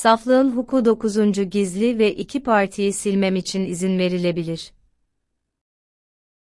Saflığın huku 9. gizli ve iki partiyi silmem için izin verilebilir.